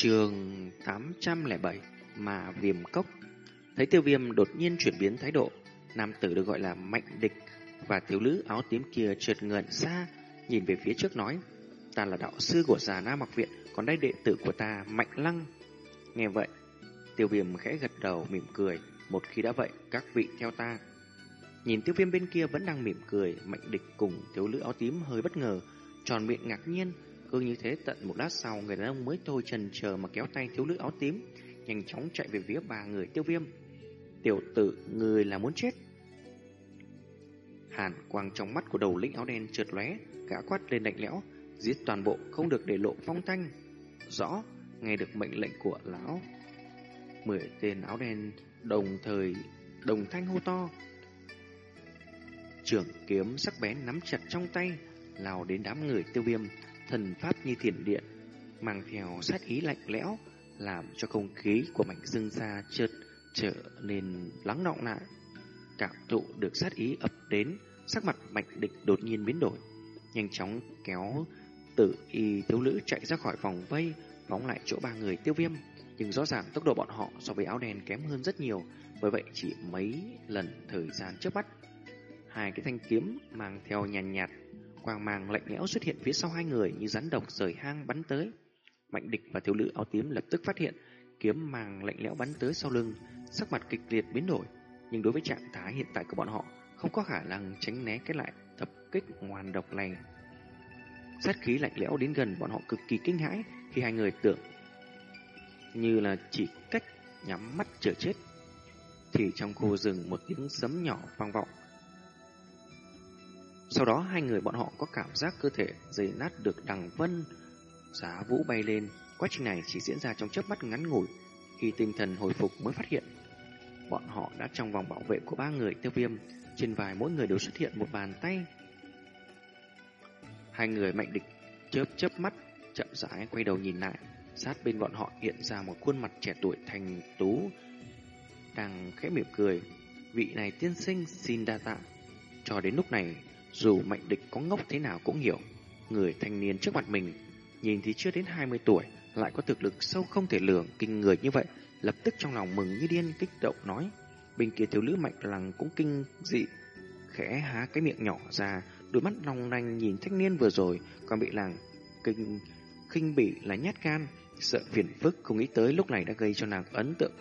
Trường 807 mà viêm cốc. Thấy tiêu viêm đột nhiên chuyển biến thái độ, Nam tử được gọi là mạnh địch Và thiếu nữ áo tím kia trượt ngẩn xa Nhìn về phía trước nói, Ta là đạo sư của già Nam Mặc Viện, Còn đây đệ tử của ta Mạnh Lăng. Nghe vậy, Tiêu viêm khẽ gật đầu mỉm cười, Một khi đã vậy, các vị theo ta. Nhìn tiêu viêm bên kia vẫn đang mỉm cười, Mạnh địch cùng thiếu nữ áo tím hơi bất ngờ, Tròn miệng ngạc nhiên cứ như thế tận một lát sau, Người đàn ông mới thôi trần chờ mà kéo tay thiếu nữ áo tím, Nhanh chóng chạy về phía ba người tiêu viêm. Tiểu tử, người là muốn chết. Hàn quang trong mắt của đầu lĩnh áo đen trượt lóe, Gã quát lên lạnh lẽo, Giết toàn bộ, không được để lộ phong thanh. Rõ, Nghe được mệnh lệnh của lão. Mười tên áo đen đồng thời, đồng thanh hô to. Trưởng kiếm sắc bén nắm chặt trong tay, lao đến đám người tiêu viêm thần pháp như thiền điện mang theo sát ý lạnh lẽo làm cho không khí của mảnh dương xa chợt trở nên lắng động lại. Cảm thụ được sát ý ập đến sắc mặt mạnh địch đột nhiên biến đổi nhanh chóng kéo tử y thiếu nữ chạy ra khỏi vòng vây phóng lại chỗ ba người tiêu viêm. Nhưng rõ ràng tốc độ bọn họ so với áo đen kém hơn rất nhiều bởi vậy chỉ mấy lần thời gian trước mắt. Hai cái thanh kiếm mang theo nhàn nhạt, nhạt quang mang lạnh lẽo xuất hiện phía sau hai người như rắn độc rời hang bắn tới mạnh địch và thiếu nữ áo tím lập tức phát hiện kiếm màng lạnh lẽo bắn tới sau lưng, sắc mặt kịch liệt biến đổi nhưng đối với trạng thái hiện tại của bọn họ, không có khả năng tránh né cái lại tập kích ngoan độc này sát khí lạnh lẽo đến gần bọn họ cực kỳ kinh hãi khi hai người tưởng như là chỉ cách nhắm mắt chờ chết. Thì trong khu rừng một tiếng sấm nhỏ vang vọng. Sau đó hai người bọn họ có cảm giác cơ thể dày nát được đằng vân, giá vũ bay lên. Quá trình này chỉ diễn ra trong chớp mắt ngắn ngủi. Khi tinh thần hồi phục mới phát hiện, bọn họ đã trong vòng bảo vệ của ba người tiêu viêm. Trên vai mỗi người đều xuất hiện một bàn tay. Hai người mạnh địch chớp chớp mắt, chậm rãi quay đầu nhìn lại. Sát bên bọn họ hiện ra một khuôn mặt trẻ tuổi thành tú Đang khẽ mỉm cười Vị này tiên sinh xin đa tạ Cho đến lúc này dù mạnh địch có ngốc thế nào cũng hiểu Người thanh niên trước mặt mình Nhìn thì chưa đến 20 tuổi Lại có thực lực sâu không thể lường Kinh người như vậy Lập tức trong lòng mừng như điên kích động nói Bên kia thiếu nữ mạnh lằng cũng kinh dị Khẽ há cái miệng nhỏ ra Đôi mắt long lanh nhìn thanh niên vừa rồi Còn bị làng kinh khinh bỉ là nhát gan Sợ phiền phức không nghĩ tới lúc này đã gây cho nàng ấn tượng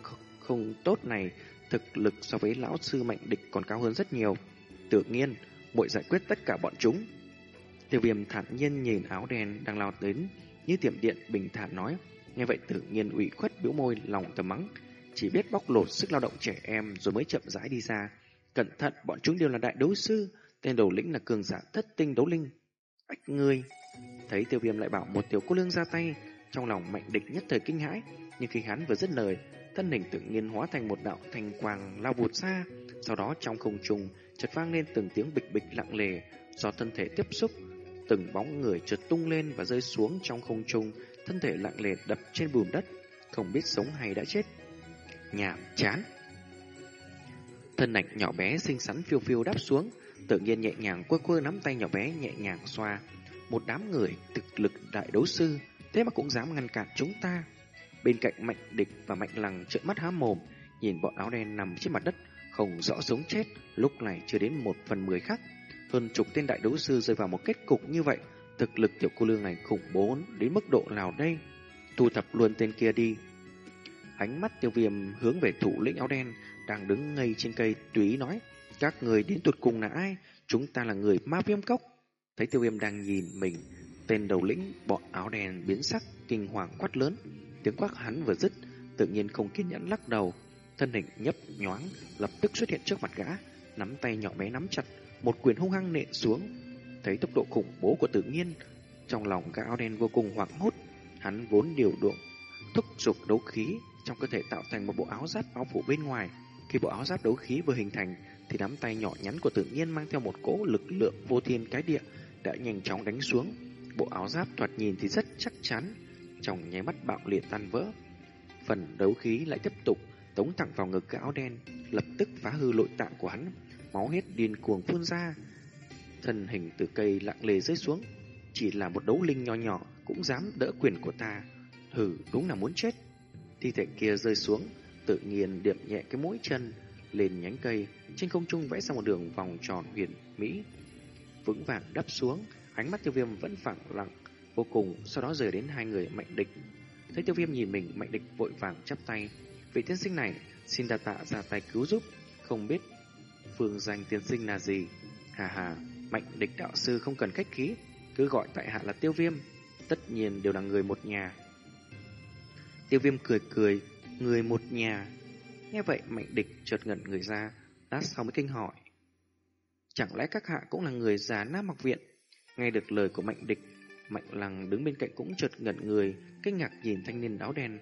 không tốt này, thực lực so với lão sư mạnh địch còn cao hơn rất nhiều. Tự nhiên, bội giải quyết tất cả bọn chúng. Tiêu viêm thản nhiên nhìn áo đen đang lao đến, như tiệm điện bình thản nói. Nghe vậy tự nhiên ủy khuất biểu môi lòng tầm mắng, chỉ biết bóc lột sức lao động trẻ em rồi mới chậm rãi đi ra. Cẩn thận, bọn chúng đều là đại đấu sư, tên đầu lĩnh là cường giả thất tinh đấu linh. Ách ngươi! Thấy tiêu viêm lại bảo một tiểu cô lương ra tay, trong lòng mạnh địch nhất thời kinh hãi, nhưng khi hắn vừa dứt lời, thân hình tự nhiên hóa thành một đạo thành quang lao vụt xa. Sau đó trong không trung chợt vang lên từng tiếng bịch bịch lặng lề do thân thể tiếp xúc, từng bóng người chợt tung lên và rơi xuống trong không trung, thân thể lặng lề đập trên bùn đất, không biết sống hay đã chết. Nhảm chán. Thân ảnh nhỏ bé xinh xắn phiêu phiêu đáp xuống, tự nhiên nhẹ nhàng quơ quơ nắm tay nhỏ bé nhẹ nhàng xoa. Một đám người thực lực đại đấu sư thế mà cũng dám ngăn cản chúng ta. Bên cạnh mạnh địch và mạnh lằng trợn mắt há mồm, nhìn bọn áo đen nằm trên mặt đất, không rõ sống chết, lúc này chưa đến một phần mười khắc Hơn chục tên đại đấu sư rơi vào một kết cục như vậy, thực lực tiểu cô lương này khủng bố đến mức độ nào đây? Thu thập luôn tên kia đi. Ánh mắt tiêu viêm hướng về thủ lĩnh áo đen, đang đứng ngay trên cây túy nói, các người đến tuột cùng là ai? Chúng ta là người ma viêm cốc. Thấy tiêu viêm đang nhìn mình, Tên đầu lĩnh bọn áo đen biến sắc, kinh hoàng quát lớn. Tiếng quát hắn vừa dứt, tự nhiên không kiên nhẫn lắc đầu. Thân hình nhấp nhoáng, lập tức xuất hiện trước mặt gã, nắm tay nhỏ bé nắm chặt, một quyền hung hăng nện xuống. Thấy tốc độ khủng bố của tự nhiên, trong lòng gã áo đen vô cùng hoảng hốt. Hắn vốn điều động, thúc giục đấu khí trong cơ thể tạo thành một bộ áo giáp bao phủ bên ngoài. Khi bộ áo giáp đấu khí vừa hình thành, thì nắm tay nhỏ nhắn của tự nhiên mang theo một cỗ lực lượng vô thiên cái địa đã nhanh chóng đánh xuống. Bộ áo giáp thoạt nhìn thì rất chắc chắn, trong nháy mắt bạo liệt tan vỡ. Phần đấu khí lại tiếp tục tống thẳng vào ngực cái áo đen, lập tức phá hư nội tạng của hắn, máu hết điên cuồng phun ra. Thân hình từ cây lặng lề rơi xuống, chỉ là một đấu linh nho nhỏ cũng dám đỡ quyền của ta. Hử, đúng là muốn chết. Thi thể kia rơi xuống, tự nhiên điểm nhẹ cái mũi chân lên nhánh cây, trên không trung vẽ ra một đường vòng tròn huyền mỹ. Vững vàng đắp xuống, ánh mắt tiêu viêm vẫn phẳng lặng vô cùng, sau đó rời đến hai người mạnh địch. Thấy tiêu viêm nhìn mình, mạnh địch vội vàng chắp tay. Vị tiên sinh này, xin đa tạ ra tay cứu giúp, không biết phương danh tiên sinh là gì. Hà hà, mạnh địch đạo sư không cần khách khí, cứ gọi tại hạ là tiêu viêm, tất nhiên đều là người một nhà. Tiêu viêm cười cười, người một nhà. Nghe vậy mạnh địch chợt ngẩn người ra, lát sau mới kinh hỏi. Chẳng lẽ các hạ cũng là người già Nam học viện? Nghe được lời của mạnh địch, mạnh lăng đứng bên cạnh cũng chợt ngẩn người, kinh ngạc nhìn thanh niên áo đen.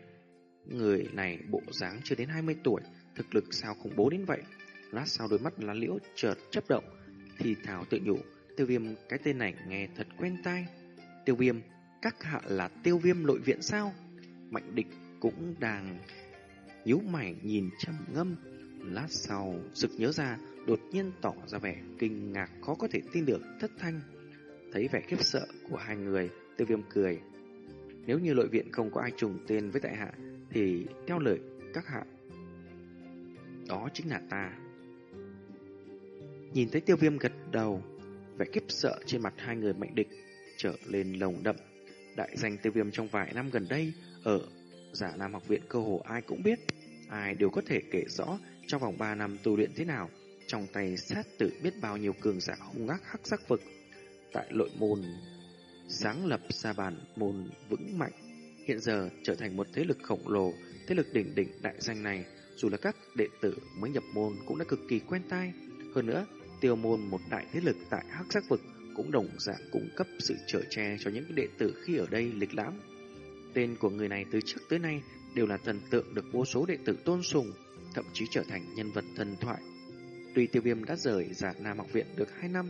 Người này bộ dáng chưa đến 20 tuổi, thực lực sao khủng bố đến vậy? Lát sau đôi mắt lá liễu chợt chấp động, thì thảo tự nhủ, tiêu viêm cái tên này nghe thật quen tai. Tiêu viêm, các hạ là tiêu viêm nội viện sao? Mạnh địch cũng đang nhíu mày nhìn trầm ngâm. Lát sau, sực nhớ ra, đột nhiên tỏ ra vẻ kinh ngạc khó có thể tin được thất thanh. Thấy vẻ khiếp sợ của hai người, tiêu viêm cười. Nếu như nội viện không có ai trùng tên với tại hạ, thì theo lời các hạ, đó chính là ta. Nhìn thấy tiêu viêm gật đầu, vẻ kiếp sợ trên mặt hai người mạnh địch trở lên lồng đậm. Đại danh tiêu viêm trong vài năm gần đây ở giả Nam học viện cơ hồ ai cũng biết, ai đều có thể kể rõ trong vòng 3 năm tu luyện thế nào, trong tay sát tử biết bao nhiêu cường giả hung ác hắc sắc vực. Tại nội môn sáng lập ra bản môn vững mạnh, hiện giờ trở thành một thế lực khổng lồ, thế lực đỉnh đỉnh đại danh này, dù là các đệ tử mới nhập môn cũng đã cực kỳ quen tai. Hơn nữa, tiêu môn một đại thế lực tại hắc giác vực cũng đồng dạng cung cấp sự trở che cho những đệ tử khi ở đây lịch lãm. Tên của người này từ trước tới nay đều là thần tượng được vô số đệ tử tôn sùng, thậm chí trở thành nhân vật thần thoại. Tuy tiêu viêm đã rời giả Nam học viện được 2 năm,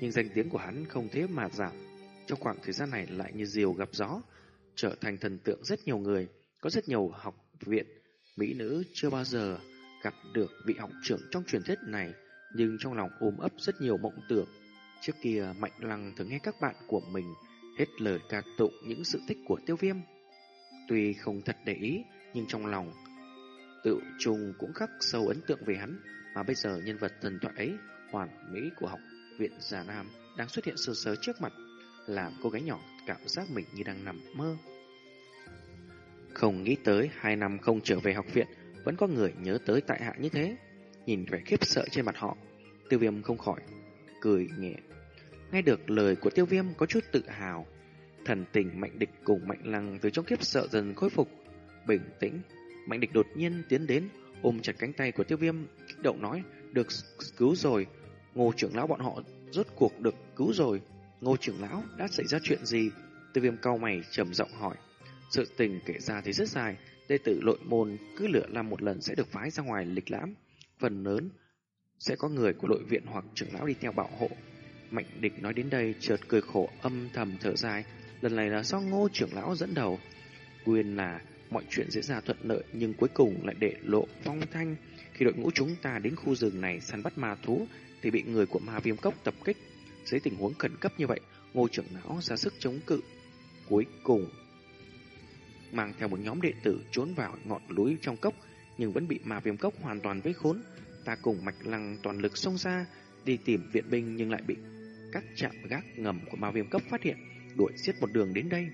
nhưng danh tiếng của hắn không thế mà giảm. Trong khoảng thời gian này lại như diều gặp gió, trở thành thần tượng rất nhiều người, có rất nhiều học viện, mỹ nữ chưa bao giờ gặp được vị học trưởng trong truyền thuyết này, nhưng trong lòng ôm ấp rất nhiều mộng tưởng. Trước kia Mạnh Lăng thường nghe các bạn của mình hết lời ca tụng những sự thích của tiêu viêm. Tuy không thật để ý, nhưng trong lòng tự trùng cũng khắc sâu ấn tượng về hắn, mà bây giờ nhân vật thần thoại ấy, hoàn mỹ của học viện Già Nam đang xuất hiện sơ sớ trước mặt, làm cô gái nhỏ cảm giác mình như đang nằm mơ. Không nghĩ tới hai năm không trở về học viện, vẫn có người nhớ tới tại hạ như thế. Nhìn vẻ khiếp sợ trên mặt họ, tiêu viêm không khỏi, cười nhẹ. Nghe được lời của tiêu viêm có chút tự hào, thần tình mạnh địch cùng mạnh lăng từ trong khiếp sợ dần khôi phục. Bình tĩnh, mạnh địch đột nhiên tiến đến, ôm chặt cánh tay của tiêu viêm, kích động nói, được cứu rồi, ngô trưởng lão bọn họ rốt cuộc được cứu rồi. Ngô trưởng lão đã xảy ra chuyện gì? Tiêu viêm cao mày trầm giọng hỏi. Sự tình kể ra thì rất dài, đệ tử lội môn cứ lựa làm một lần sẽ được phái ra ngoài lịch lãm. Phần lớn sẽ có người của đội viện hoặc trưởng lão đi theo bảo hộ. Mạnh địch nói đến đây chợt cười khổ âm thầm thở dài. Lần này là do ngô trưởng lão dẫn đầu. Quyền là mọi chuyện diễn ra thuận lợi nhưng cuối cùng lại để lộ phong thanh. Khi đội ngũ chúng ta đến khu rừng này săn bắt ma thú thì bị người của ma viêm cốc tập kích. Dưới tình huống khẩn cấp như vậy, ngô trưởng não ra sức chống cự. Cuối cùng, mang theo một nhóm đệ tử trốn vào ngọn núi trong cốc, nhưng vẫn bị ma viêm cốc hoàn toàn vây khốn. Ta cùng mạch lăng toàn lực xông ra, đi tìm viện binh nhưng lại bị các trạm gác ngầm của ma viêm cốc phát hiện, đuổi giết một đường đến đây.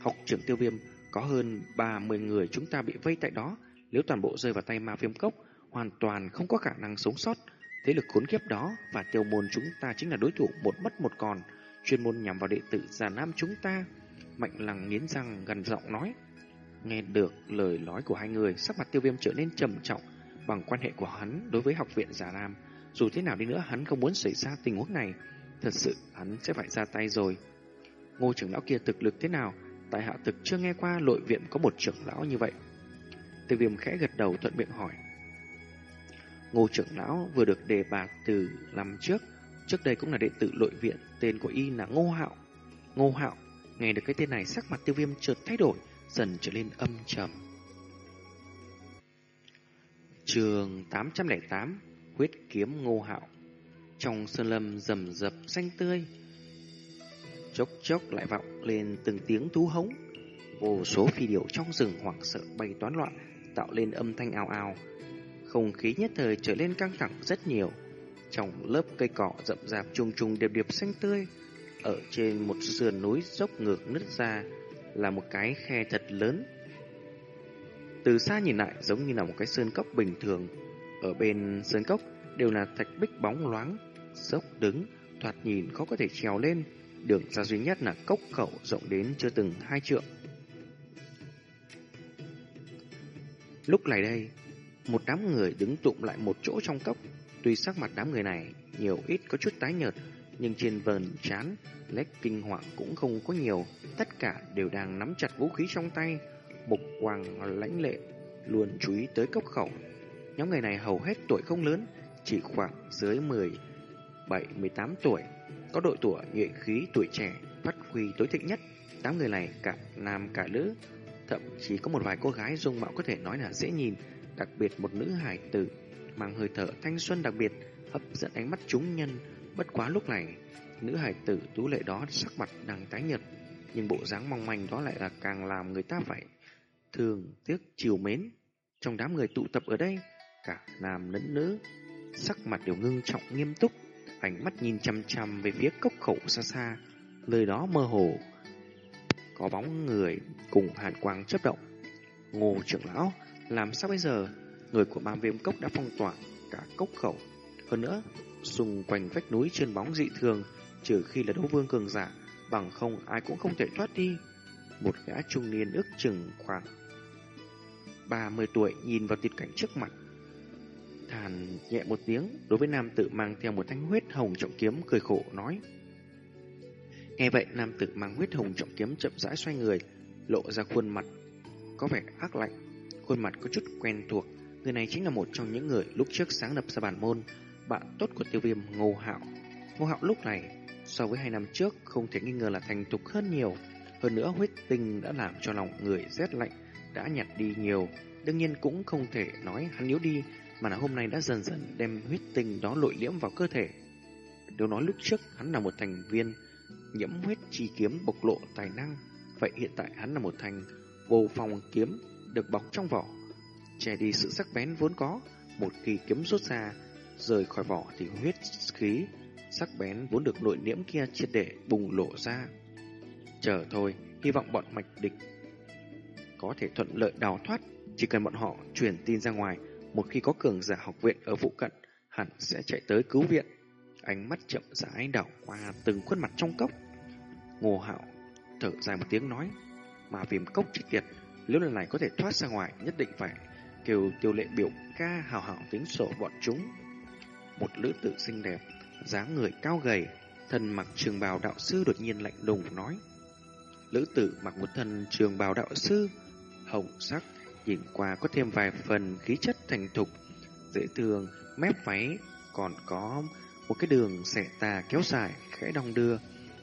Học trưởng tiêu viêm có hơn 30 người chúng ta bị vây tại đó, nếu toàn bộ rơi vào tay ma viêm cốc, hoàn toàn không có khả năng sống sót. Thế lực khốn kiếp đó và tiêu môn chúng ta chính là đối thủ một mất một còn, chuyên môn nhằm vào đệ tử già nam chúng ta. Mạnh lằng nghiến răng gần giọng nói. Nghe được lời nói của hai người, sắc mặt tiêu viêm trở nên trầm trọng bằng quan hệ của hắn đối với học viện già nam. Dù thế nào đi nữa hắn không muốn xảy ra tình huống này, thật sự hắn sẽ phải ra tay rồi. Ngô trưởng lão kia thực lực thế nào? Tại hạ thực chưa nghe qua nội viện có một trưởng lão như vậy. Tiêu viêm khẽ gật đầu thuận miệng hỏi. Ngô trưởng lão vừa được đề bạt từ năm trước, trước đây cũng là đệ tử nội viện, tên của y là Ngô Hạo. Ngô Hạo, nghe được cái tên này sắc mặt tiêu viêm chợt thay đổi, dần trở lên âm trầm. Trường 808 Huyết kiếm Ngô Hạo Trong sơn lâm rầm rập xanh tươi Chốc chốc lại vọng lên từng tiếng thú hống Vô số phi điểu trong rừng hoảng sợ bay toán loạn, tạo lên âm thanh ào ào. Không khí nhất thời trở lên căng thẳng rất nhiều. Trong lớp cây cỏ rậm rạp trùng trùng điệp điệp xanh tươi, ở trên một sườn núi dốc ngược nứt ra là một cái khe thật lớn. Từ xa nhìn lại giống như là một cái sơn cốc bình thường. Ở bên sơn cốc đều là thạch bích bóng loáng, dốc đứng, thoạt nhìn khó có thể trèo lên. Đường ra duy nhất là cốc khẩu rộng đến chưa từng hai trượng. Lúc này đây, một đám người đứng tụm lại một chỗ trong cốc. Tuy sắc mặt đám người này nhiều ít có chút tái nhợt, nhưng trên vần chán, lách kinh hoàng cũng không có nhiều. Tất cả đều đang nắm chặt vũ khí trong tay. Mục quang lãnh lệ, luôn chú ý tới cốc khẩu. Nhóm người này hầu hết tuổi không lớn, chỉ khoảng dưới 17, 18 tuổi. Có độ tuổi nhuệ khí tuổi trẻ, phát huy tối thịnh nhất. Đám người này cả nam cả nữ, thậm chí có một vài cô gái dung mạo có thể nói là dễ nhìn, đặc biệt một nữ hài tử mang hơi thở thanh xuân đặc biệt hấp dẫn ánh mắt chúng nhân. Bất quá lúc này, nữ hài tử tú lệ đó sắc mặt đang tái nhợt, nhưng bộ dáng mong manh đó lại là càng làm người ta phải thường tiếc chiều mến. Trong đám người tụ tập ở đây, cả nam lẫn nữ, sắc mặt đều ngưng trọng nghiêm túc, ánh mắt nhìn chăm chăm về phía cốc khẩu xa xa, nơi đó mơ hồ có bóng người cùng hàn quang chớp động. Ngô trưởng lão, làm sao bây giờ? Người của bang viêm cốc đã phong tỏa cả cốc khẩu. Hơn nữa, xung quanh vách núi trên bóng dị thường, trừ khi là đấu vương cường giả, bằng không ai cũng không thể thoát đi. Một gã trung niên ước chừng khoảng 30 tuổi nhìn vào tiệt cảnh trước mặt. Thàn nhẹ một tiếng, đối với nam tử mang theo một thanh huyết hồng trọng kiếm cười khổ nói. Nghe vậy, nam tử mang huyết hồng trọng kiếm chậm rãi xoay người, lộ ra khuôn mặt có vẻ ác lạnh, khuôn mặt có chút quen thuộc. Người này chính là một trong những người lúc trước sáng lập ra bản môn, bạn tốt của tiêu viêm Ngô Hạo. Ngô Hạo lúc này, so với hai năm trước, không thể nghi ngờ là thành thục hơn nhiều. Hơn nữa, huyết tinh đã làm cho lòng người rét lạnh, đã nhạt đi nhiều. Đương nhiên cũng không thể nói hắn yếu đi, mà là hôm nay đã dần dần đem huyết tinh đó lội liễm vào cơ thể. Nếu nói lúc trước hắn là một thành viên nhiễm huyết chi kiếm bộc lộ tài năng, vậy hiện tại hắn là một thành vô phong kiếm được bọc trong vỏ, che đi sự sắc bén vốn có. Một khi kiếm rút ra, rời khỏi vỏ thì huyết khí sắc bén vốn được nội liễm kia triệt để bùng lộ ra. Chờ thôi, hy vọng bọn mạch địch có thể thuận lợi đào thoát. Chỉ cần bọn họ truyền tin ra ngoài, một khi có cường giả học viện ở phụ cận, hẳn sẽ chạy tới cứu viện. Ánh mắt chậm rãi đảo qua từng khuôn mặt trong cốc. Ngô Hạo thở dài một tiếng nói, mà viêm cốc chỉ tiệt, nếu lần này có thể thoát ra ngoài, nhất định phải kêu tiêu lệ biểu ca hào hào tính sổ bọn chúng. Một lữ tử xinh đẹp, dáng người cao gầy, thân mặc trường bào đạo sư đột nhiên lạnh đùng nói. Lữ tử mặc một thân trường bào đạo sư, hồng sắc, nhìn qua có thêm vài phần khí chất thành thục, dễ thương, mép váy, còn có một cái đường xẻ tà kéo dài, khẽ đong đưa,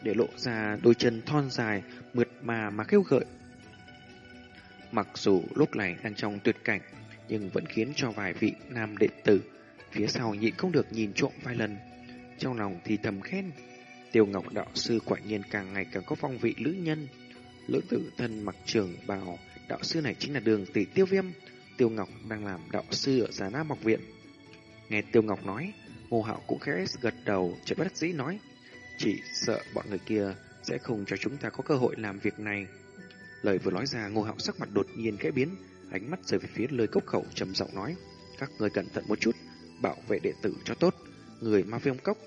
để lộ ra đôi chân thon dài, mượt mà mà kêu gợi. Mặc dù lúc này đang trong tuyệt cảnh, nhưng vẫn khiến cho vài vị nam đệ tử phía sau nhịn không được nhìn trộm vài lần. Trong lòng thì thầm khen, Tiêu Ngọc đạo sư quả nhiên càng ngày càng có phong vị lữ nhân. Lữ tử thân mặc trường bào, đạo sư này chính là đường tỷ tiêu viêm. Tiêu Ngọc đang làm đạo sư ở Già Nam học viện. Nghe Tiêu Ngọc nói, Ngô Hạo cũng khẽ gật đầu, chợt bất dĩ nói, chỉ sợ bọn người kia sẽ không cho chúng ta có cơ hội làm việc này. Lời vừa nói ra, Ngô Hạo sắc mặt đột nhiên khẽ biến, ánh mắt rời về phía lời cốc khẩu trầm giọng nói, các người cẩn thận một chút, bảo vệ đệ tử cho tốt. Người ma viêm cốc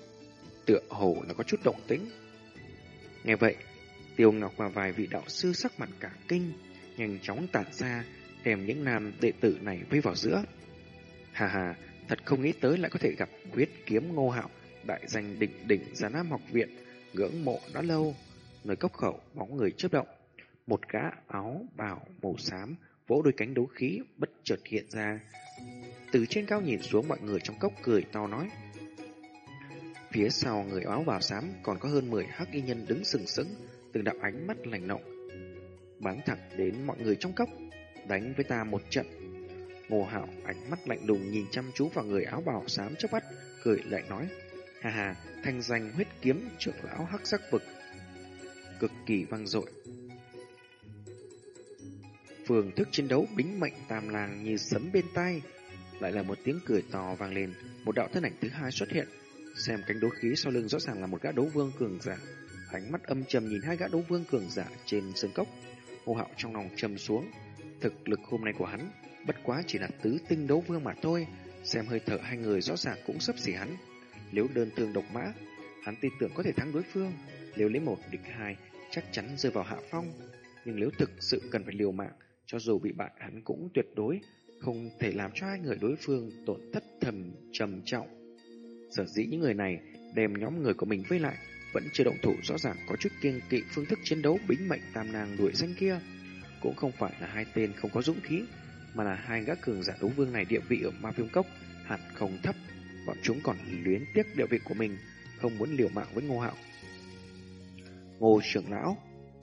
tựa hồ là có chút động tĩnh. Nghe vậy, Tiêu Ngọc và vài vị đạo sư sắc mặt cả kinh, nhanh chóng tản ra, đem những nam đệ tử này vây vào giữa. Hà hà, thật không nghĩ tới lại có thể gặp huyết kiếm ngô hạo, đại danh đỉnh đỉnh giá nam học viện, ngưỡng mộ đã lâu. Nơi cốc khẩu, bóng người chớp động. Một gã áo bào màu xám, vỗ đôi cánh đấu khí, bất chợt hiện ra. Từ trên cao nhìn xuống mọi người trong cốc cười to nói. Phía sau người áo bào xám còn có hơn 10 hắc y nhân đứng sừng sững, từng đạo ánh mắt lạnh lộng, bắn thẳng đến mọi người trong cốc, đánh với ta một trận. Ngô Hạo ánh mắt lạnh lùng nhìn chăm chú vào người áo bào xám chớp mắt, cười lại nói: "Hà hà, thanh danh huyết kiếm trưởng lão hắc sắc vực cực kỳ vang dội." Phương thức chiến đấu bính mệnh tam làng như sấm bên tai. Lại là một tiếng cười to vang lên, một đạo thân ảnh thứ hai xuất hiện. Xem cánh đấu khí sau lưng rõ ràng là một gã đấu vương cường giả. Ánh mắt âm trầm nhìn hai gã đấu vương cường giả trên sân cốc. Hồ Hạo trong lòng trầm xuống. Thực lực hôm nay của hắn bất quá chỉ là tứ tinh đấu vương mà thôi. Xem hơi thở hai người rõ ràng cũng sấp xỉ hắn. Nếu đơn thương độc mã, hắn tin tưởng có thể thắng đối phương. Nếu lấy một địch hai, chắc chắn rơi vào hạ phong. Nhưng nếu thực sự cần phải liều mạng, cho dù bị bại hắn cũng tuyệt đối không thể làm cho hai người đối phương tổn thất thầm trầm trọng. Sở dĩ những người này đem nhóm người của mình vây lại, vẫn chưa động thủ rõ ràng có chút kiêng kỵ phương thức chiến đấu bính mệnh tam nàng đuổi danh kia. Cũng không phải là hai tên không có dũng khí, mà là hai gã cường giả đấu vương này địa vị ở ma viêm cốc hẳn không thấp. Bọn chúng còn luyến tiếc địa vị của mình, không muốn liều mạng với ngô hạo. Ngô trưởng lão,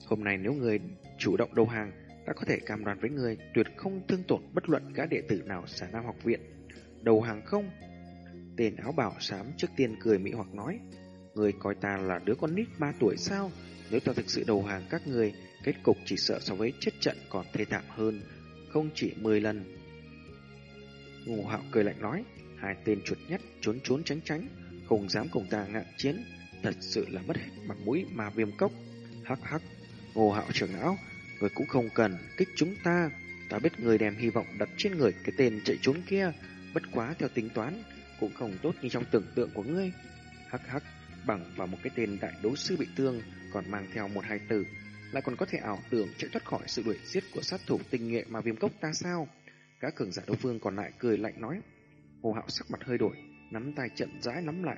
hôm nay nếu người chủ động đầu hàng, đã có thể cam đoan với người tuyệt không thương tổn bất luận gã đệ tử nào xả nam học viện. Đầu hàng không? Tên áo bảo xám trước tiên cười mỹ hoặc nói, người coi ta là đứa con nít 3 tuổi sao? Nếu ta thực sự đầu hàng các người, kết cục chỉ sợ so với chết trận còn thê thảm hơn, không chỉ 10 lần. Ngô Hạo cười lạnh nói, hai tên chuột nhất trốn trốn tránh tránh, không dám cùng ta ngạn chiến, thật sự là mất hết mặt mũi mà viêm cốc. Hắc hắc, Ngô Hạo trưởng lão, người cũng không cần kích chúng ta. Ta biết người đem hy vọng đặt trên người cái tên chạy trốn kia, bất quá theo tính toán, cũng không tốt như trong tưởng tượng của ngươi. Hắc hắc, bằng vào một cái tên đại đấu sư bị thương, còn mang theo một hai tử, lại còn có thể ảo tưởng chạy thoát khỏi sự đuổi giết của sát thủ tinh nghệ mà viêm cốc ta sao? Các cường giả đấu phương còn lại cười lạnh nói. Hồ Hạo sắc mặt hơi đổi, nắm tay chậm rãi nắm lại.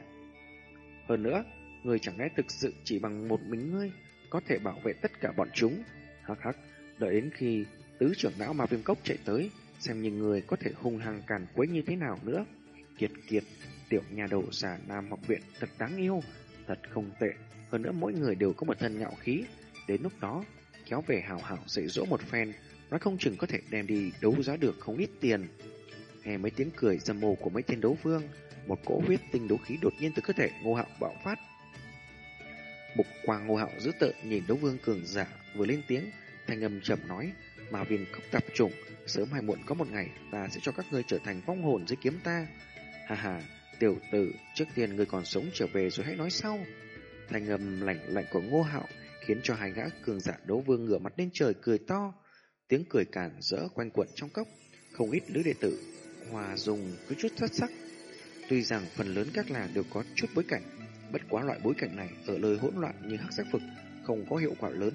Hơn nữa, người chẳng lẽ thực sự chỉ bằng một mình ngươi có thể bảo vệ tất cả bọn chúng? Hắc hắc, đợi đến khi tứ trưởng lão mà viêm cốc chạy tới, xem như người có thể hung hăng càn quấy như thế nào nữa. Kiệt kiệt, tiểu nhà đầu giả Nam học viện thật đáng yêu, thật không tệ. Hơn nữa mỗi người đều có một thân ngạo khí. Đến lúc đó, kéo về hào hào dạy dỗ một phen, nó không chừng có thể đem đi đấu giá được không ít tiền. Nghe mấy tiếng cười dâm mồ của mấy tên đấu vương, một cỗ huyết tinh đấu khí đột nhiên từ cơ thể ngô hạo bạo phát. Mục quang ngô hạo dữ tợn nhìn đấu vương cường giả vừa lên tiếng, thanh âm chậm nói, mà viên khóc tập trùng, sớm hay muộn có một ngày ta sẽ cho các ngươi trở thành vong hồn dưới kiếm ta. Hà hà, tiểu tử, trước tiên ngươi còn sống trở về rồi hãy nói sau. Thanh âm lạnh lạnh của ngô hạo khiến cho hai gã cường giả đấu vương ngửa mặt lên trời cười to. Tiếng cười cản rỡ quanh quẩn trong cốc, không ít nữ đệ tử hòa dùng cứ chút xuất sắc. Tuy rằng phần lớn các làng đều có chút bối cảnh, bất quá loại bối cảnh này ở lời hỗn loạn như hắc sắc vực không có hiệu quả lớn.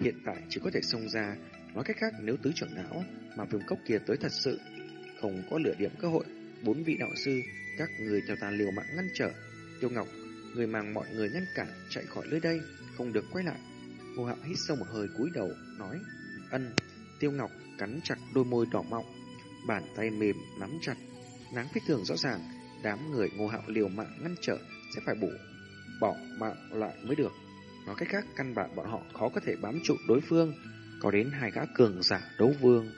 Hiện tại chỉ có thể xông ra, nói cách khác nếu tứ trưởng não mà vùng cốc kia tới thật sự, không có lửa điểm cơ hội, bốn vị đạo sư, các người theo ta liều mạng ngăn trở. Tiêu Ngọc, người mang mọi người ngăn cản chạy khỏi nơi đây, không được quay lại. Ngô Hạo hít sâu một hơi cúi đầu, nói, ân, Tiêu Ngọc cắn chặt đôi môi đỏ mọng, bàn tay mềm nắm chặt, nắng vết thường rõ ràng, đám người Ngô Hạo liều mạng ngăn trở sẽ phải bổ bỏ mạng lại mới được. Nói cách khác, căn bản bọn họ khó có thể bám trụ đối phương, có đến hai gã cường giả đấu vương.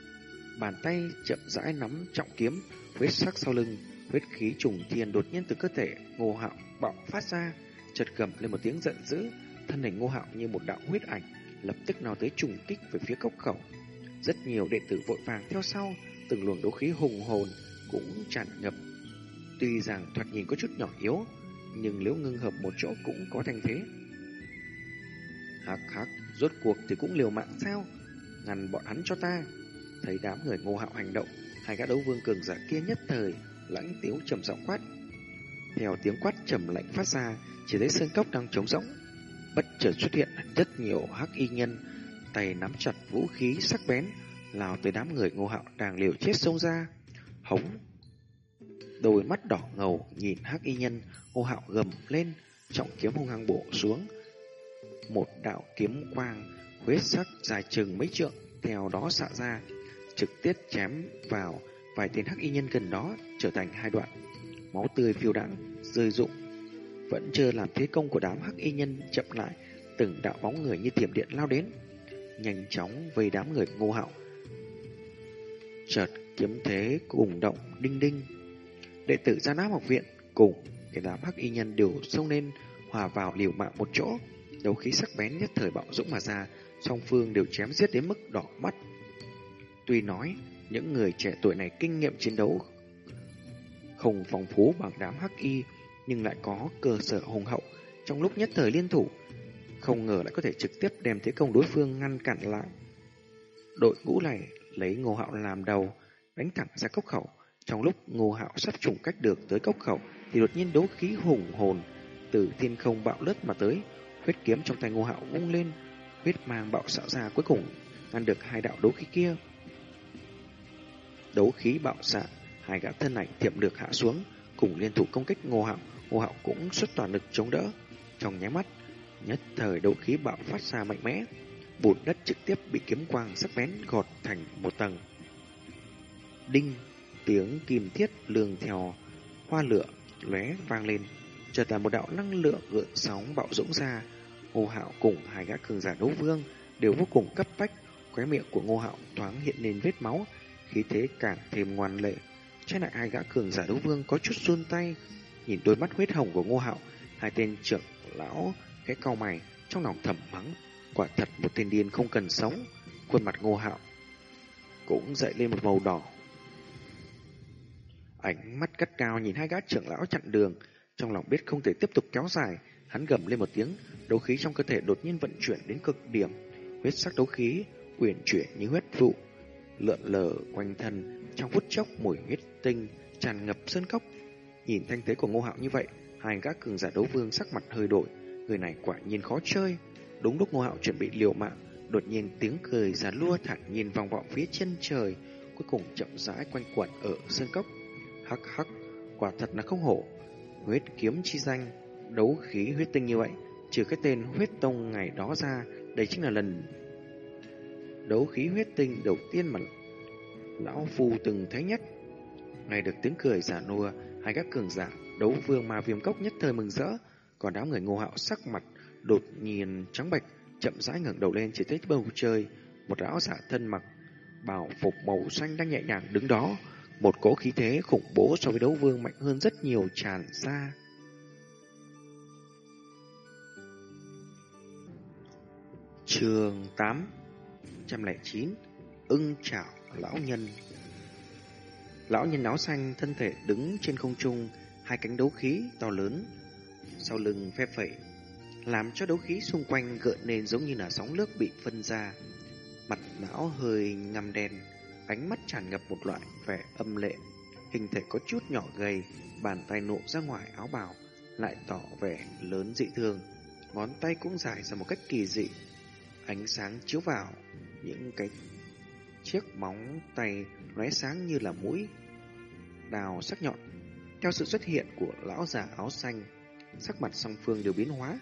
Bàn tay chậm rãi nắm trọng kiếm, huyết sắc sau lưng, huyết khí trùng thiên đột nhiên từ cơ thể Ngô Hạo bạo phát ra, chợt gầm lên một tiếng giận dữ, thân hình Ngô Hạo như một đạo huyết ảnh, lập tức nào tới trùng kích về phía cốc khẩu. Rất nhiều đệ tử vội vàng theo sau, từng luồng đấu khí hùng hồn cũng tràn ngập. Tuy rằng thoạt nhìn có chút nhỏ yếu, nhưng nếu ngưng hợp một chỗ cũng có thành thế. Hắc hắc, rốt cuộc thì cũng liều mạng sao? Ngăn bọn hắn cho ta. Thấy đám người ngô hạo hành động, hai gã đấu vương cường giả kia nhất thời, lãnh tiếu trầm giọng quát. Theo tiếng quát trầm lạnh phát ra, chỉ thấy sơn cốc đang trống rỗng. Bất chợt xuất hiện rất nhiều hắc y nhân, tay nắm chặt vũ khí sắc bén, lao tới đám người ngô hạo đang liều chết xông ra. Hống! Đôi mắt đỏ ngầu nhìn hắc y nhân, hô hạo gầm lên, trọng kiếm hung hăng bổ xuống. Một đạo kiếm quang, huyết sắc dài chừng mấy trượng, theo đó xạ ra, trực tiếp chém vào vài tên hắc y nhân gần đó, trở thành hai đoạn. Máu tươi phiêu đãng rơi rụng. Vẫn chưa làm thế công của đám hắc y nhân chậm lại, từng đạo bóng người như tiềm điện lao đến, nhanh chóng vây đám người ngô hạo. Chợt kiếm thế cùng động đinh đinh. Đệ tử gia nam học viện cùng cái đám hắc y nhân đều xông lên hòa vào liều mạng một chỗ. Đấu khí sắc bén nhất thời bạo dũng mà ra, song phương đều chém giết đến mức đỏ mắt. Tuy nói, những người trẻ tuổi này kinh nghiệm chiến đấu không phong phú bằng đám hắc y, nhưng lại có cơ sở hùng hậu trong lúc nhất thời liên thủ. Không ngờ lại có thể trực tiếp đem thế công đối phương ngăn cản lại. Đội ngũ này lấy Ngô Hạo làm đầu, đánh thẳng ra cốc khẩu. Trong lúc Ngô Hạo sắp trùng cách được tới cốc khẩu, thì đột nhiên đấu khí hùng hồn từ thiên không bạo lướt mà tới. Huyết kiếm trong tay Ngô Hạo vung lên, huyết mang bạo xạo ra cuối cùng ngăn được hai đạo đấu khí kia. Đấu khí bạo xạ, hai gã thân ảnh tiệm được hạ xuống, cùng liên thủ công kích Ngô Hạo. Ngô Hạo cũng xuất toàn lực chống đỡ. Trong nháy mắt, nhất thời đấu khí bạo phát ra mạnh mẽ, bùn đất trực tiếp bị kiếm quang sắc bén gọt thành một tầng. Đinh, tiếng kim thiết lường theo hoa lửa lóe vang lên, chợt là một đạo năng lượng gợn sóng bạo dũng ra. Ngô Hạo cùng hai gã cường giả đấu vương đều vô cùng cấp bách, khóe miệng của Ngô Hạo thoáng hiện lên vết máu, khí thế càng thêm ngoan lệ. Trái lại hai gã cường giả đấu vương có chút run tay, nhìn đôi mắt huyết hồng của Ngô Hạo, hai tên trưởng lão cái cau mày trong lòng thầm mắng, quả thật một tên điên không cần sống. Khuôn mặt Ngô Hạo cũng dậy lên một màu đỏ. Ánh mắt cắt cao nhìn hai gã trưởng lão chặn đường, trong lòng biết không thể tiếp tục kéo dài, hắn gầm lên một tiếng, đấu khí trong cơ thể đột nhiên vận chuyển đến cực điểm, huyết sắc đấu khí uyển chuyển như huyết vụ, lượn lờ quanh thân, trong phút chốc mùi huyết tinh tràn ngập sơn cốc. Nhìn thanh thế của Ngô Hạo như vậy, hai gã cường giả đấu vương sắc mặt hơi đổi, người này quả nhiên khó chơi. Đúng lúc Ngô Hạo chuẩn bị liều mạng, đột nhiên tiếng cười già lua thản nhiên vòng vọng phía chân trời, cuối cùng chậm rãi quanh quẩn ở sơn cốc. Hắc hắc, quả thật là không hổ. Huyết kiếm chi danh, đấu khí huyết tinh như vậy, trừ cái tên huyết tông ngày đó ra, đây chính là lần đấu khí huyết tinh đầu tiên mà lão phu từng thấy nhất. Nghe được tiếng cười giả nua, hai các cường giả đấu vương mà viêm cốc nhất thời mừng rỡ, còn đám người ngô hạo sắc mặt đột nhiên trắng bệch, chậm rãi ngẩng đầu lên chỉ thấy bầu trời, một lão giả thân mặc bảo phục màu xanh đang nhẹ nhàng đứng đó, một cỗ khí thế khủng bố so với đấu vương mạnh hơn rất nhiều tràn ra. Trường 809 Ưng chảo lão nhân. Lão nhân áo xanh, thân thể đứng trên không trung, Hai cánh đấu khí to lớn. Sau lưng phép phẩy, Làm cho đấu khí xung quanh gợn lên giống như là sóng nước bị phân ra. Mặt lão hơi ngăm đen. Ánh mắt tràn ngập một loại vẻ âm lệ Hình thể có chút nhỏ gầy Bàn tay nộ ra ngoài áo bào Lại tỏ vẻ lớn dị thường Ngón tay cũng dài ra một cách kỳ dị Ánh sáng chiếu vào những cái chiếc móng tay lóe sáng như là mũi đào sắc nhọn. Theo sự xuất hiện của lão già áo xanh, sắc mặt song phương đều biến hóa.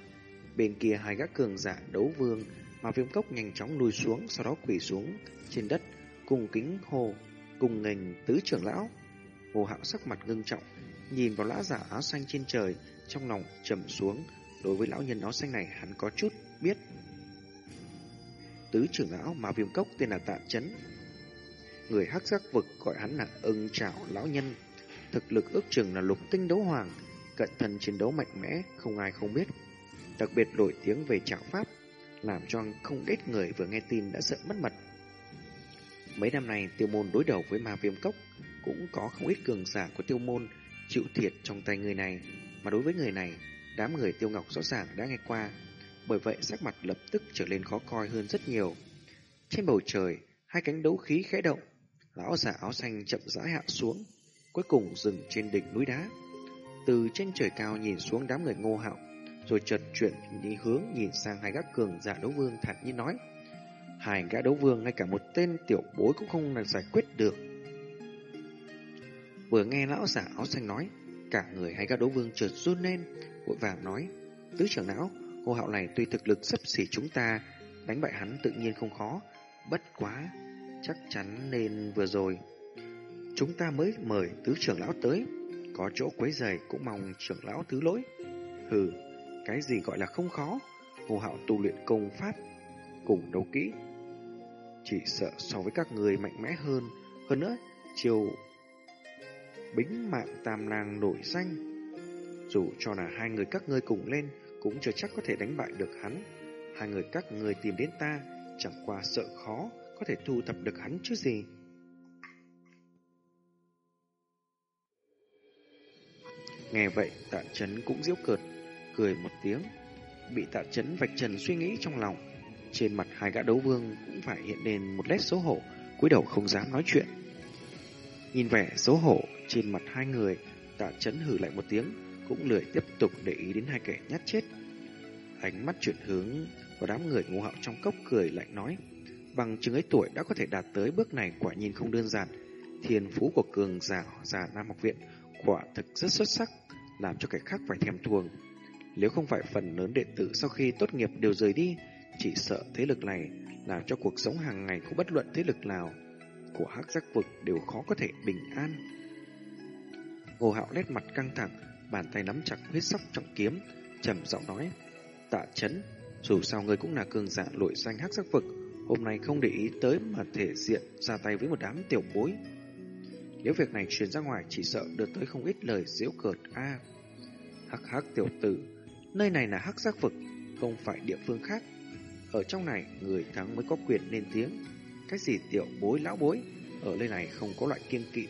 Bên kia hai gã cường giả đấu vương mà viêm cốc nhanh chóng lùi xuống, sau đó quỳ xuống trên đất, cùng kính hồ, cùng ngành tứ trưởng lão. Hồ hạo sắc mặt ngưng trọng, nhìn vào lão giả áo xanh trên trời, trong lòng trầm xuống. Đối với lão nhân áo xanh này hắn có chút biết tứ trưởng lão mà viêm cốc tên là Tạ Chấn. Người hắc giác vực gọi hắn là ưng trảo lão nhân. Thực lực ước chừng là lục tinh đấu hoàng, cận thần chiến đấu mạnh mẽ, không ai không biết. Đặc biệt nổi tiếng về trảo pháp, làm cho không ít người vừa nghe tin đã sợ mất mật. Mấy năm này tiêu môn đối đầu với ma viêm cốc cũng có không ít cường giả của tiêu môn chịu thiệt trong tay người này. Mà đối với người này, đám người tiêu ngọc rõ ràng đã nghe qua bởi vậy sắc mặt lập tức trở lên khó coi hơn rất nhiều. Trên bầu trời, hai cánh đấu khí khẽ động, lão giả áo xanh chậm rãi hạ xuống, cuối cùng dừng trên đỉnh núi đá. Từ trên trời cao nhìn xuống đám người ngô hạo, rồi chợt chuyển đi hướng nhìn sang hai gác cường giả đấu vương thản nhiên nói. Hai gã đấu vương ngay cả một tên tiểu bối cũng không là giải quyết được. Vừa nghe lão giả áo xanh nói, cả người hai gã đấu vương chợt run lên, vội vàng nói, tứ trưởng lão, hô hạo này tuy thực lực sấp xỉ chúng ta, đánh bại hắn tự nhiên không khó. Bất quá, chắc chắn nên vừa rồi. Chúng ta mới mời tứ trưởng lão tới, có chỗ quấy giày cũng mong trưởng lão thứ lỗi. Hừ, cái gì gọi là không khó, hồ hạo tu luyện công pháp, cùng đấu kỹ. Chỉ sợ so với các người mạnh mẽ hơn, hơn nữa, chiều bính mạng tam lang nổi danh. Dù cho là hai người các ngươi cùng lên, cũng chưa chắc có thể đánh bại được hắn. Hai người các người tìm đến ta, chẳng qua sợ khó, có thể thu thập được hắn chứ gì. Nghe vậy, tạ chấn cũng diễu cợt, cười một tiếng. Bị tạ chấn vạch trần suy nghĩ trong lòng. Trên mặt hai gã đấu vương cũng phải hiện lên một nét xấu hổ, cúi đầu không dám nói chuyện. Nhìn vẻ xấu hổ trên mặt hai người, tạ chấn hử lại một tiếng, cũng lười tiếp tục để ý đến hai kẻ nhát chết. Ánh mắt chuyển hướng vào đám người ngu hạo trong cốc cười lạnh nói, bằng chứng ấy tuổi đã có thể đạt tới bước này quả nhìn không đơn giản. Thiên phú của cường giả già Nam học viện quả thực rất xuất sắc, làm cho kẻ khác phải thèm thuồng. Nếu không phải phần lớn đệ tử sau khi tốt nghiệp đều rời đi, chỉ sợ thế lực này làm cho cuộc sống hàng ngày của bất luận thế lực nào của hắc giác vực đều khó có thể bình an. Ngô Hạo nét mặt căng thẳng, bàn tay nắm chặt huyết sắc trọng kiếm, trầm giọng nói: "Tạ Chấn, dù sao ngươi cũng là cường giả lội danh hắc giác vực, hôm nay không để ý tới mà thể diện ra tay với một đám tiểu bối." Nếu việc này truyền ra ngoài chỉ sợ đưa tới không ít lời giễu cợt a. hắc hắc tiểu tử, nơi này là hắc giác vực, không phải địa phương khác. Ở trong này, người thắng mới có quyền lên tiếng. Cái gì tiểu bối lão bối, ở nơi này không có loại kiên kỵ.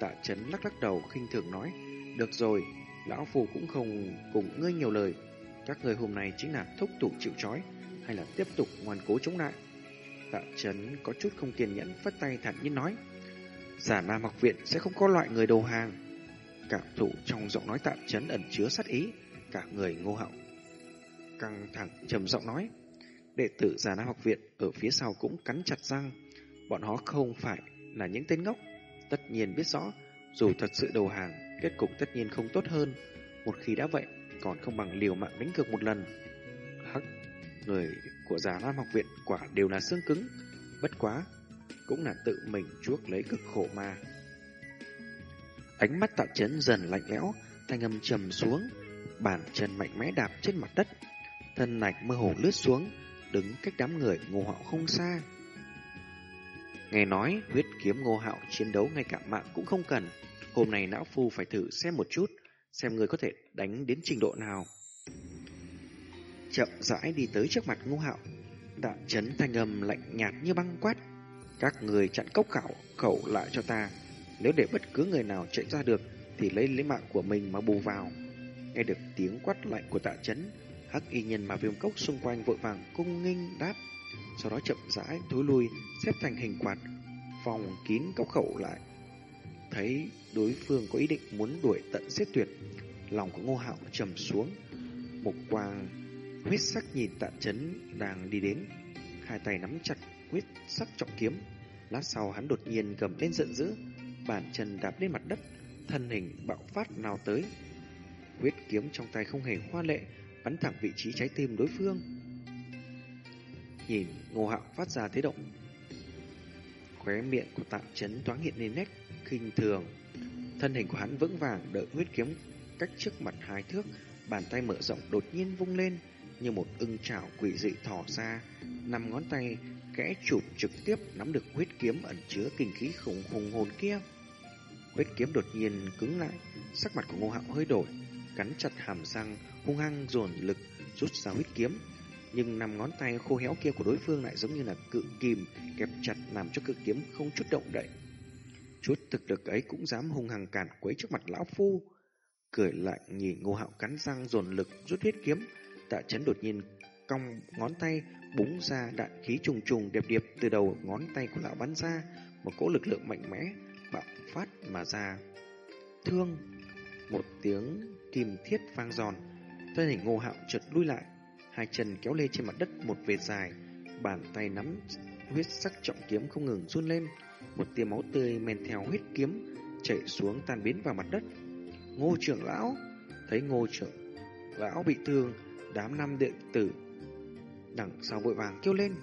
Tạ chấn lắc lắc đầu khinh thường nói, được rồi, lão phù cũng không cùng ngươi nhiều lời. Các người hôm nay chính là thúc thủ chịu trói, hay là tiếp tục ngoan cố chống lại. Tạ chấn có chút không kiên nhẫn, phất tay thản nhiên nói, giả nam học viện sẽ không có loại người đầu hàng. Cảm thụ trong giọng nói tạ chấn ẩn chứa sát ý, cả người ngô họng Căng thẳng trầm giọng nói, đệ tử giả nam học viện ở phía sau cũng cắn chặt răng. Bọn họ không phải là những tên ngốc, tất nhiên biết rõ, dù thật sự đầu hàng, kết cục tất nhiên không tốt hơn. Một khi đã vậy, còn không bằng liều mạng đánh cược một lần. Hắc, người của giả nam học viện quả đều là xương cứng, bất quá cũng là tự mình chuốc lấy cực khổ mà. Ánh mắt tạ chấn dần lạnh lẽo, thanh âm trầm xuống, bàn chân mạnh mẽ đạp trên mặt đất, thân nạch mơ hồ lướt xuống, đứng cách đám người ngô hạo không xa. Nghe nói huyết kiếm ngô hạo chiến đấu ngay cả mạng cũng không cần, hôm nay não phu phải thử xem một chút, xem người có thể đánh đến trình độ nào. Chậm rãi đi tới trước mặt ngô hạo, tạ chấn thanh âm lạnh nhạt như băng quát. Các người chặn cốc khảo khẩu lại cho ta. Nếu để bất cứ người nào chạy ra được thì lấy lấy mạng của mình mà bù vào. Nghe được tiếng quát lạnh của tạ chấn, hắc y nhân mà viêm cốc xung quanh vội vàng cung nghinh đáp. Sau đó chậm rãi thối lui xếp thành hình quạt, vòng kín cốc khẩu lại. Thấy đối phương có ý định muốn đuổi tận giết tuyệt, lòng của ngô hạo trầm xuống. Một quang huyết sắc nhìn tạ chấn đang đi đến, hai tay nắm chặt huyết sắc trọng kiếm. Lát sau hắn đột nhiên gầm lên giận dữ, bàn chân đạp lên mặt đất, thân hình bạo phát nào tới. Huyết kiếm trong tay không hề hoa lệ, bắn thẳng vị trí trái tim đối phương. Nhìn Ngô Hạo phát ra thế động, khóe miệng của tạ Chấn thoáng hiện lên nét khinh thường. Thân hình của hắn vững vàng đợi huyết kiếm cách trước mặt hai thước, bàn tay mở rộng đột nhiên vung lên như một ưng chảo quỷ dị thò ra, năm ngón tay kẽ chụp trực tiếp nắm được huyết kiếm ẩn chứa kinh khí khủng hùng hồn kia. Huyết kiếm đột nhiên cứng lại, sắc mặt của Ngô Hạo hơi đổi, cắn chặt hàm răng, hung hăng dồn lực rút ra huyết kiếm. Nhưng năm ngón tay khô héo kia của đối phương lại giống như là cự kìm kẹp chặt làm cho cự kiếm không chút động đậy. Chút thực lực ấy cũng dám hung hăng cản quấy trước mặt lão phu. Cười lạnh nhìn Ngô Hạo cắn răng dồn lực rút huyết kiếm, Tạ Chấn đột nhiên cong ngón tay búng ra đạn khí trùng trùng đẹp điệp từ đầu ngón tay của lão bắn ra, một cỗ lực lượng mạnh mẽ bạo phát mà ra. Thương, một tiếng kim thiết vang giòn, thân hình ngô hạo chợt lui lại, hai chân kéo lê trên mặt đất một vệt dài, bàn tay nắm huyết sắc trọng kiếm không ngừng run lên, một tia máu tươi men theo huyết kiếm chảy xuống tan biến vào mặt đất. Ngô trưởng lão thấy ngô trưởng lão bị thương, đám năm đệ tử đằng sau vội vàng kêu lên.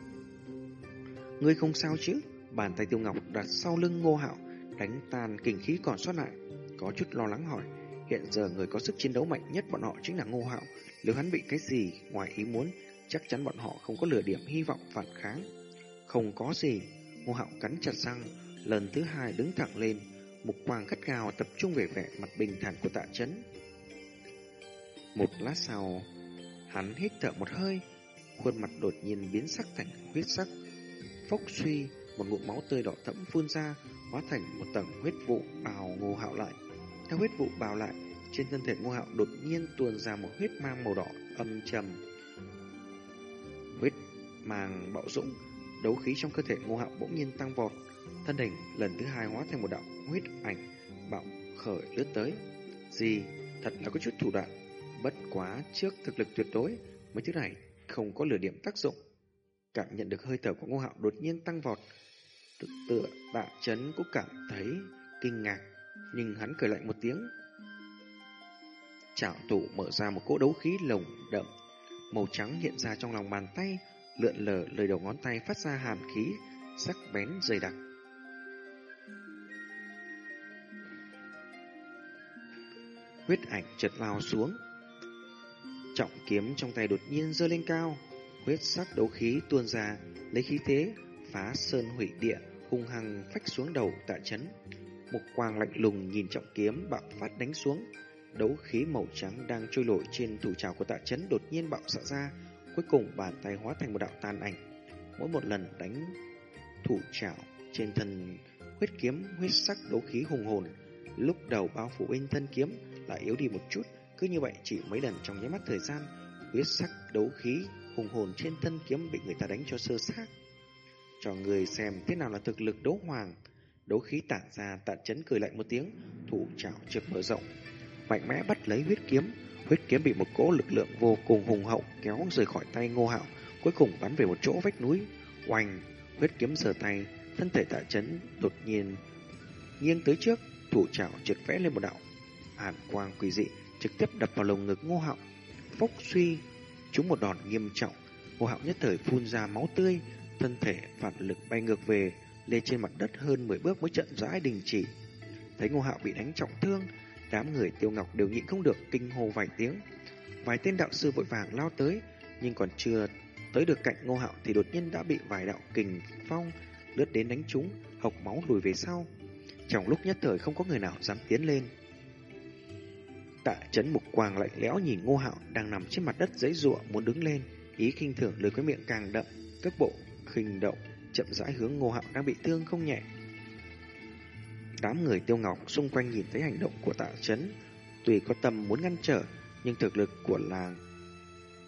Ngươi không sao chứ? Bàn tay Tiêu Ngọc đặt sau lưng Ngô Hạo, đánh tan kinh khí còn sót lại, có chút lo lắng hỏi. Hiện giờ người có sức chiến đấu mạnh nhất bọn họ chính là Ngô Hạo. Nếu hắn bị cái gì ngoài ý muốn, chắc chắn bọn họ không có lửa điểm hy vọng phản kháng. Không có gì. Ngô Hạo cắn chặt răng, lần thứ hai đứng thẳng lên, mục quang gắt gào tập trung về vẻ mặt bình thản của tạ chấn. Một lát sau, hắn hít thở một hơi, khuôn mặt đột nhiên biến sắc thành huyết sắc. phốc suy, một ngụm máu tươi đỏ thẫm phun ra, hóa thành một tầng huyết vụ bào ngô hạo lại. Theo huyết vụ bào lại, trên thân thể ngô hạo đột nhiên tuôn ra một huyết mang màu đỏ âm trầm. Huyết mang bạo dũng, đấu khí trong cơ thể ngô hạo bỗng nhiên tăng vọt, thân hình lần thứ hai hóa thành một đạo huyết ảnh bạo khởi lướt tới. Gì, thật là có chút thủ đoạn, bất quá trước thực lực tuyệt đối, mấy thứ này không có lửa điểm tác dụng. Cảm nhận được hơi thở của ngô hạo đột nhiên tăng vọt, tự tựa tạ chấn cũng cảm thấy kinh ngạc, nhưng hắn cười lạnh một tiếng. Chảo tủ mở ra một cỗ đấu khí lồng đậm, màu trắng hiện ra trong lòng bàn tay, lượn lờ lời đầu ngón tay phát ra hàn khí, sắc bén dày đặc. Huyết ảnh chợt lao xuống, trọng kiếm trong tay đột nhiên giơ lên cao, huyết sắc đấu khí tuôn ra, lấy khí thế phá sơn hủy địa, hung hăng phách xuống đầu tạ chấn. Một quang lạnh lùng nhìn trọng kiếm bạo phát đánh xuống, đấu khí màu trắng đang trôi nổi trên thủ trào của tạ chấn đột nhiên bạo xạ ra, cuối cùng bàn tay hóa thành một đạo tàn ảnh. Mỗi một lần đánh thủ trào trên thân huyết kiếm huyết sắc đấu khí hùng hồn, lúc đầu bao phủ bên thân kiếm lại yếu đi một chút, cứ như vậy chỉ mấy lần trong nháy mắt thời gian, huyết sắc đấu khí hùng hồn trên thân kiếm bị người ta đánh cho sơ xác. Cho người xem thế nào là thực lực đấu hoàng. Đấu khí tản ra tạ chấn cười lạnh một tiếng, thủ trảo trực mở rộng, mạnh mẽ bắt lấy huyết kiếm. Huyết kiếm bị một cỗ lực lượng vô cùng hùng hậu kéo rời khỏi tay Ngô Hạo, cuối cùng bắn về một chỗ vách núi. Oành, huyết kiếm sờ tay, thân thể tạ chấn đột nhiên nghiêng tới trước, thủ trảo trượt vẽ lên một đạo hàn quang quỷ dị trực tiếp đập vào lồng ngực Ngô Hạo. Phốc suy, chúng một đòn nghiêm trọng, Ngô Hạo nhất thời phun ra máu tươi, thân thể phản lực bay ngược về, lên trên mặt đất hơn 10 bước mới chậm rãi đình chỉ. Thấy Ngô Hạo bị đánh trọng thương, đám người Tiêu Ngọc đều nhịn không được kinh hô vài tiếng. Vài tên đạo sư vội vàng lao tới, nhưng còn chưa tới được cạnh Ngô Hạo thì đột nhiên đã bị vài đạo kình phong lướt đến đánh trúng, hộc máu lùi về sau. Trong lúc nhất thời không có người nào dám tiến lên. Tạ chấn mục quang lạnh lẽo nhìn Ngô Hạo đang nằm trên mặt đất giấy ruộng muốn đứng lên, ý khinh thường lời cái miệng càng đậm, cước bộ khinh động, chậm rãi hướng Ngô Hạo đang bị thương không nhẹ. Đám người Tiêu Ngọc xung quanh nhìn thấy hành động của Tạ Chấn, tuy có tâm muốn ngăn trở, nhưng thực lực của làng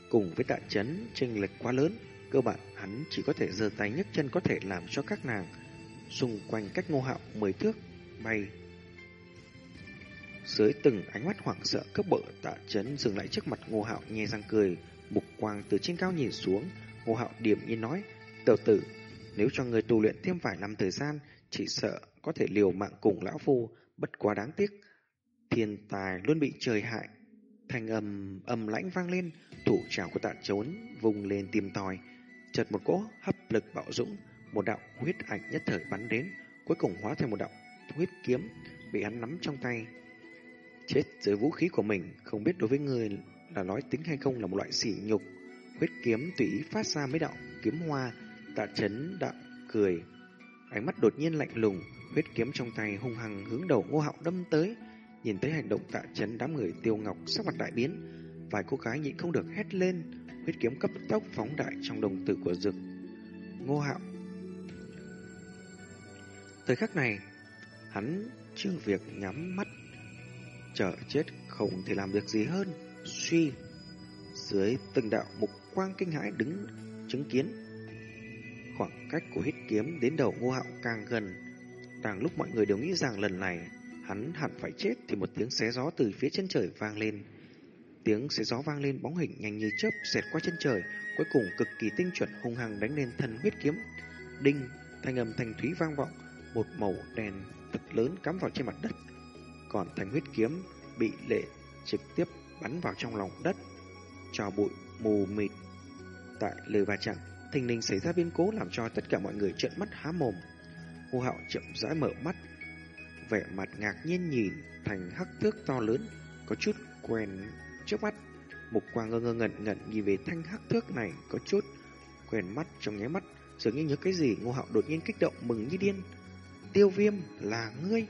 cùng với Tạ Chấn chênh lệch quá lớn, cơ bản hắn chỉ có thể giơ tay nhấc chân có thể làm cho các nàng xung quanh cách Ngô Hạo mười thước bay. Dưới từng ánh mắt hoảng sợ cấp bợ Tạ Chấn dừng lại trước mặt Ngô Hạo nhe răng cười, mục quang từ trên cao nhìn xuống, Ngô Hạo điểm nhiên nói: Tiểu tử, nếu cho người tu luyện thêm vài năm thời gian, chỉ sợ có thể liều mạng cùng lão phu, bất quá đáng tiếc. Thiên tài luôn bị trời hại. thanh âm âm lãnh vang lên, thủ trào của tạ trốn vùng lên tìm tòi. Chợt một cỗ hấp lực bạo dũng, một đạo huyết ảnh nhất thời bắn đến, cuối cùng hóa thành một đạo huyết kiếm bị hắn nắm trong tay. Chết dưới vũ khí của mình, không biết đối với người là nói tính hay không là một loại sỉ nhục. Huyết kiếm tùy phát ra mấy đạo kiếm hoa, tạ chấn đạm cười. Ánh mắt đột nhiên lạnh lùng, huyết kiếm trong tay hung hăng hướng đầu ngô hạo đâm tới. Nhìn thấy hành động tạ chấn đám người tiêu ngọc sắc mặt đại biến, vài cô gái nhịn không được hét lên, huyết kiếm cấp tốc phóng đại trong đồng tử của rực. Ngô hạo Thời khắc này, hắn chưa việc nhắm mắt, chờ chết không thể làm việc gì hơn, suy. Dưới từng đạo mục quang kinh hãi đứng chứng kiến Khoảng cách của hít kiếm đến đầu ngô hạo càng gần. Đang lúc mọi người đều nghĩ rằng lần này hắn hẳn phải chết thì một tiếng xé gió từ phía chân trời vang lên. Tiếng xé gió vang lên bóng hình nhanh như chớp xẹt qua chân trời, cuối cùng cực kỳ tinh chuẩn hung hăng đánh lên thân huyết kiếm. Đinh, thanh âm thanh thúy vang vọng, một màu đèn thật lớn cắm vào trên mặt đất. Còn thanh huyết kiếm bị lệ trực tiếp bắn vào trong lòng đất, trò bụi mù mịt. Tại lời va chạm, thình lình xảy ra biến cố làm cho tất cả mọi người trợn mắt há mồm. Hồ Hạo chậm rãi mở mắt, vẻ mặt ngạc nhiên nhìn thành hắc thước to lớn, có chút quen trước mắt. Mục quang ngơ ngơ ngẩn ngẩn nhìn về thanh hắc thước này có chút quen mắt trong nháy mắt, dường như nhớ cái gì Ngô Hạo đột nhiên kích động mừng như điên. Tiêu Viêm là ngươi?